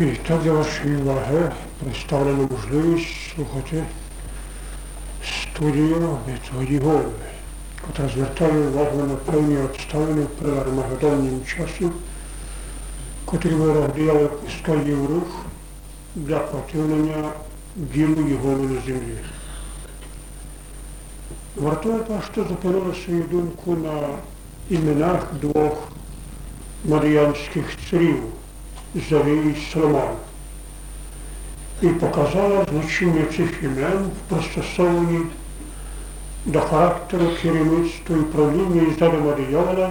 І так для вашої уваги представлена можливість слухати студію Відгоді Голови, котра звертає увагу на певні обставини в переармагедоннім часі, котрі диявол пускає в рух для противлення ділу його на землі. Вартує пашто зупинили свою думку на іменах двох маріянських царів Зарі і Соломон і показала значення цих імен в пристосованні до характеру керівництва і правління і задума диявола,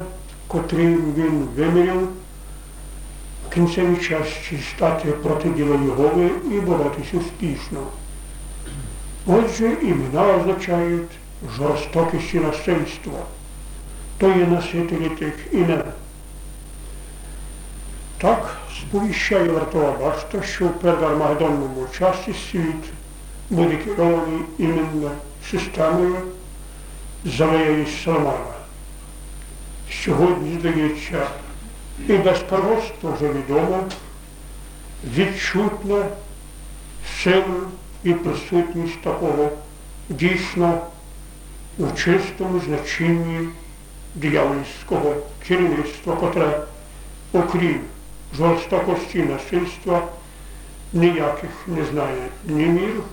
він виміряв в кінцевій часті стати проти діла Єгови і боротися успішно. Отже, імена означають жорстокість і насильство, то є носителі тих імен. Так сповіщає вартова башта, що в передармагедонному часі світ буде керований іменно системою Завея і Соломана. Сьогодні, здається, і без пророцтва вже відомо, відчутно силу і присутність такого дійсно у чистому значенні диявольського керівництва, котре, окрім жорстокості насильства, ніяких не знає ні міру,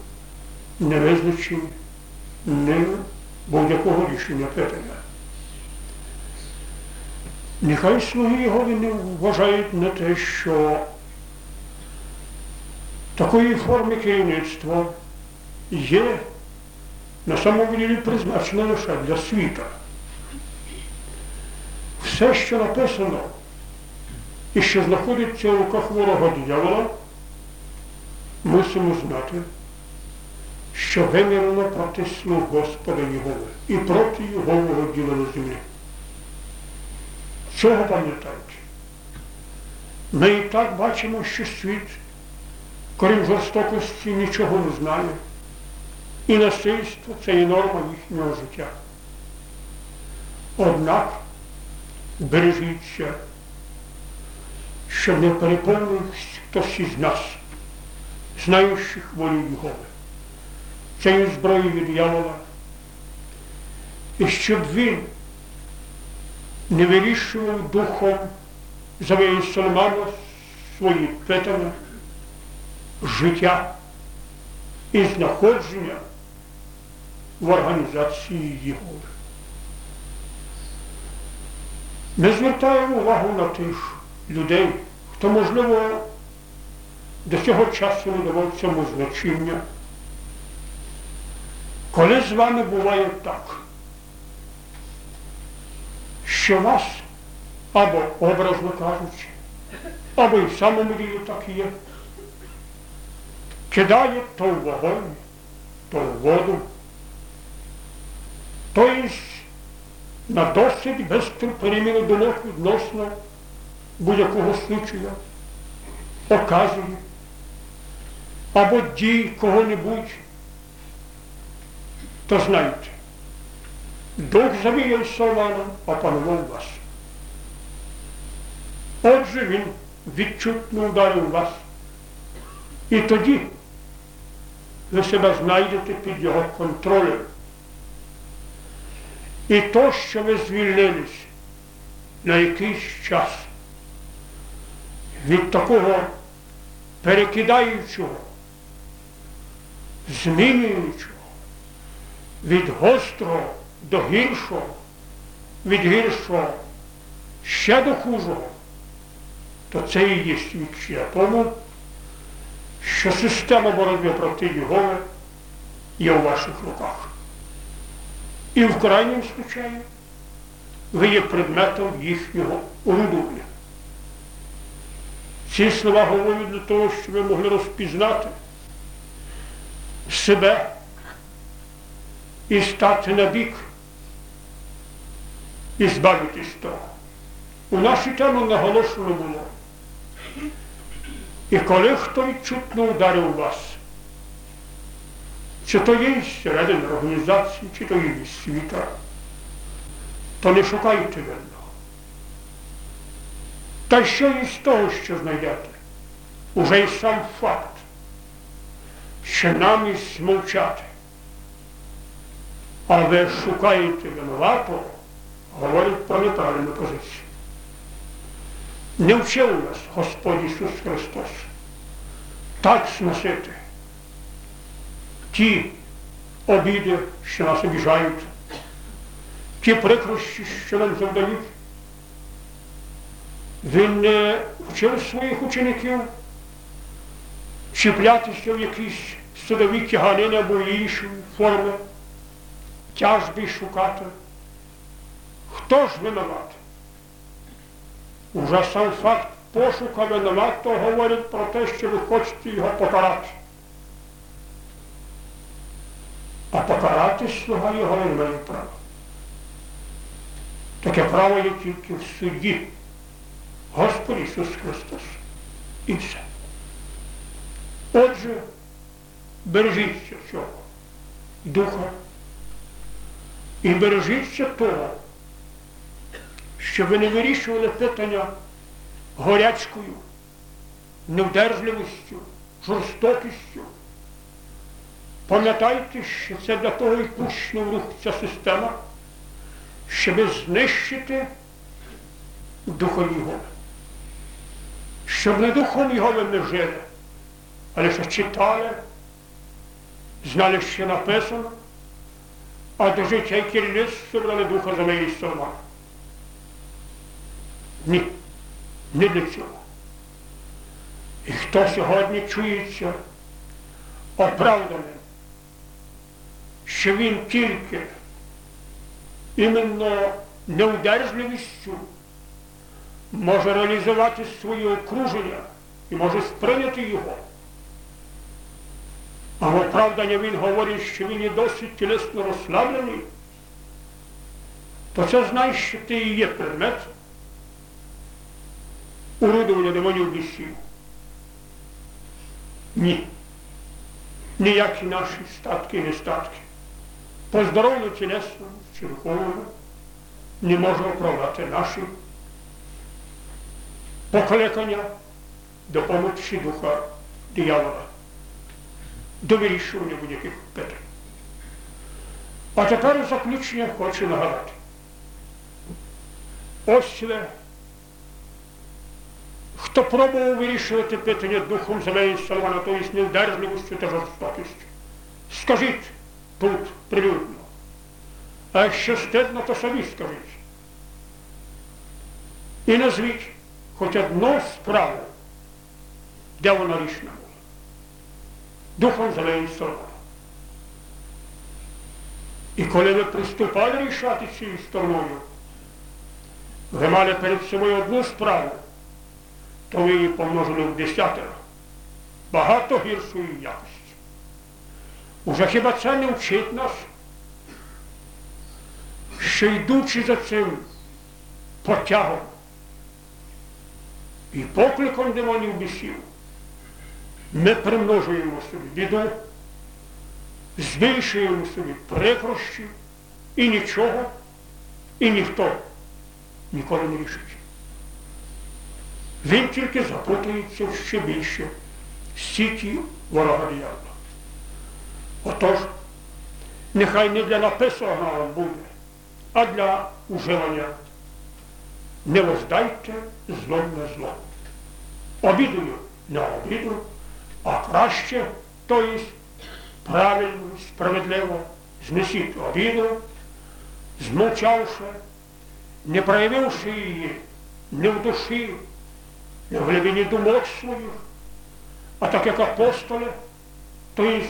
ні визначень, ні будь-якого рішення питання. Нехай слуги його не вважають на те, що такої форми керівництва є на самому ділі призначена лише для світа. Все, що написано і що знаходиться в руках ворога диявола, мусимо знати, що вимірено проти слуг Господа Єгови і проти Його діла на землі. Цього пам'ятають. Ми і так бачимо, що світ, крім жорстокості, нічого не знає. І насильство це і норма їхнього життя. Однак бережіться, щоб не переповнив хтось із нас, знаючих волю Його. Цією зброєю від диявола. І щоб він не вирішував духом Завеї Соломана свої питання, життя і знаходження в організації його. Ми звертаємо увагу на тих людей, хто, можливо, до цього часу не давав цьому значення. Коли з вами буває так, що вас або образно кажучи, або і в самому ділі так є, кидає то в вогонь, то в воду, то й на досить без переміни думок відносно будь-якого случая оказує, або дій кого-небудь, то знайте, дух завіяв Соломана опанував вас. Отже, він відчутно ударив вас. І тоді ви себе знайдете під його контролем. І то, що ви звільнились на якийсь час від такого перекидаючого, змінюючого, від гострого до гіршого, від гіршого ще до хужого, то це і є свідчення тому, що система боротьби проти Єгови є у ваших руках. І в крайньому случаї ви є предметом їхнього орудування. Ці слова говорять для того, щоб ви могли розпізнати себе і стати на бік і збавитись того. У нашій темі наголошено було. І коли хто відчутно ударив вас, чи то є середини організації, чи то є світа, то не шукайте винного. Та що із того, що знайдете? уже й сам факт, що нам і мовчати. А ви шукаєте винуватого, говорить про неправильну позицію. Не вчив нас Господь Ісус Христос так сносити ті обіди, що нас обіжають, ті прикрощі, що нам завдають. Він не вчив своїх учеників чіплятися в якісь судові тяганини або інші форми, тяжби шукати. Хто ж винуват? Уже сам факт пошука винуватого говорить про те, що ви хочете його покарати. А покарати слуга його не має права. Таке право є тільки в суді. Господь Ісус Христос. І все. Отже, бережіться цього духа і бережіться того, щоб ви не вирішували питання горячкою, невдержливістю, жорстокістю. Пам'ятайте, що це для того і пущена в рух ця система, щоб знищити духом Його. Щоб не духом його не жили, але що читали, знали, що написано, а до життя і керівництво брали духа за моєї слова. Ні, не для цього. І хто сьогодні чується оправданим, що він тільки іменно неудержливістю може реалізувати своє окруження і може сприйняти його. А в оправдання він говорить, що він є досить тілесно розслаблений, то це знає, що ти і є предмет урудування демонів бісів. Ні. Ніякі наші статки і нестатки. По здоров'ю тілесному чи духовному не може оправдати наші покликання допомогти духа диявола до вирішування будь-яких питань. А тепер заключення хочу нагадати. Ось це, хто пробував вирішувати питання духом Соломона, то є невдержливістю та жорстокістю. Скажіть тут прилюдно. А якщо стидно, то самі скажіть. І назвіть хоч одну справу, де вона рішена. Духом зелені сторони. І коли ви приступали рішати цією стороною, ви мали перед собою одну справу, то ви її помножили в десятеро, багато гіршої якості. Уже хіба це не вчить нас, що йдучи за цим потягом, і покликом демонів бісів ми примножуємо собі біду, збільшуємо собі прикрощі і нічого, і ніхто ніколи не рішить. Він тільки запутується ще більше сіті ворога диявола. Отож, нехай не для написаного буде, а для уживання не воздайте злом на зло. Обідою на обіду, а краще, то є правильно, справедливо, знесіть обіду, змовчавши, не проявивши її не в душі, не в глибині думок своїх, а так як апостоли, то є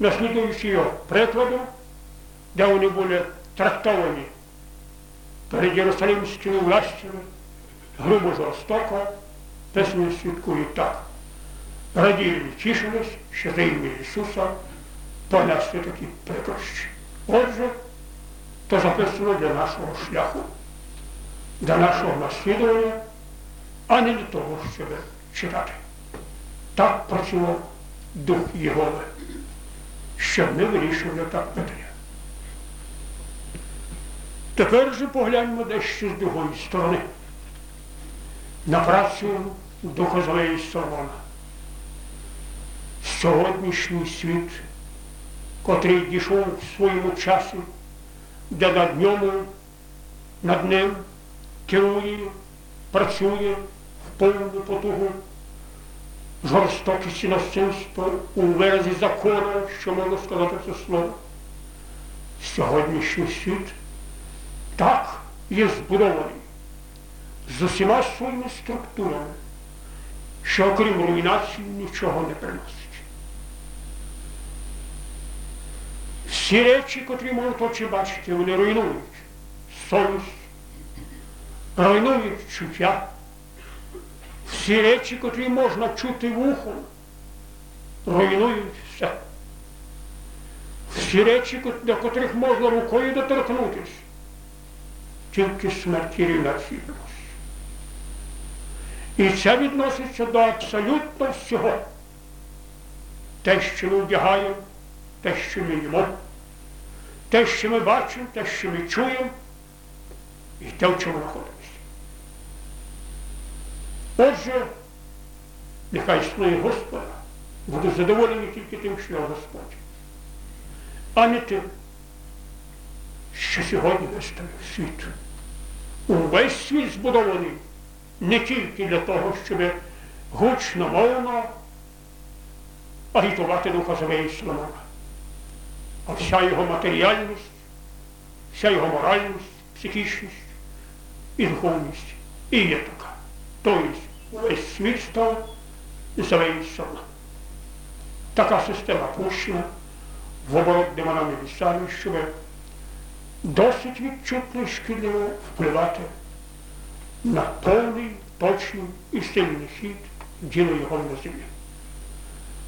наслідуючи його прикладом, де вони були трактовані перед Єрусалимськими властями, грубо жорстоко, письмо свідкує так. Раділи, тішились, що за ім'я Ісуса понесли такі прикрощі. Отже, то записано для нашого шляху, для нашого наслідування, а не для того, щоб читати. Так працював Дух Єгови, щоб не вирішували так питання. Тепер же погляньмо дещо з другої сторони. На працю Духа Злеї Соломона. сьогоднішній світ, котрий дійшов в своєму часі, де над ньому, над ним керує, працює в повну потугу, жорстокість і насильство у виразі закону, що можна сказати це слово. Сьогоднішній світ так є збудований з усіма своїми структурами, що окрім руйнації нічого не приносить. Всі речі, котрі можуть очі бачити, вони руйнують совість, руйнують чуття. Всі речі, котрі можна чути вухом, руйнують все. Всі речі, до котрих можна рукою доторкнутися, тільки смерті руйнації приносить. І це відноситься до абсолютно всього. Те, що ми вдягаємо, те, що ми їмо, те, що ми бачимо, те, що ми чуємо, і те, в чому знаходимося. Отже, нехай існує Господа, буду задоволений тільки тим, що я Господь, а не тим, що сьогодні виставив світ. Увесь світ збудований не тільки для того, щоб гучно мовно агітувати духа Соломона, а вся його матеріальність, вся його моральність, психічність і духовність і є така. Тобто весь світ став Завеї Соломона. Така система пущена в оборот демонами місцями, щоб досить відчутно шкідливо впливати на повний, точний і сильний хід діла його на землі.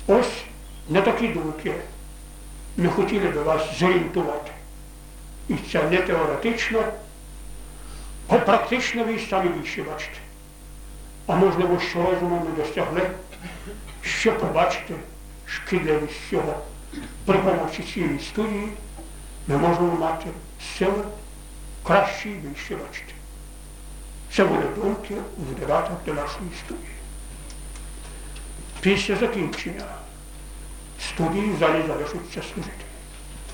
Ось на такі думки ми хотіли би вас зорієнтувати. І це не теоретично, а практично ви самі більше бачите. А можливо, що розуму не досягли, що побачити шкідливість цього при помочі цієї студії ми можемо мати силу краще і більше бачити. Це буде думки в додаток до нашої студії. Після закінчення студії в залі залишиться служити.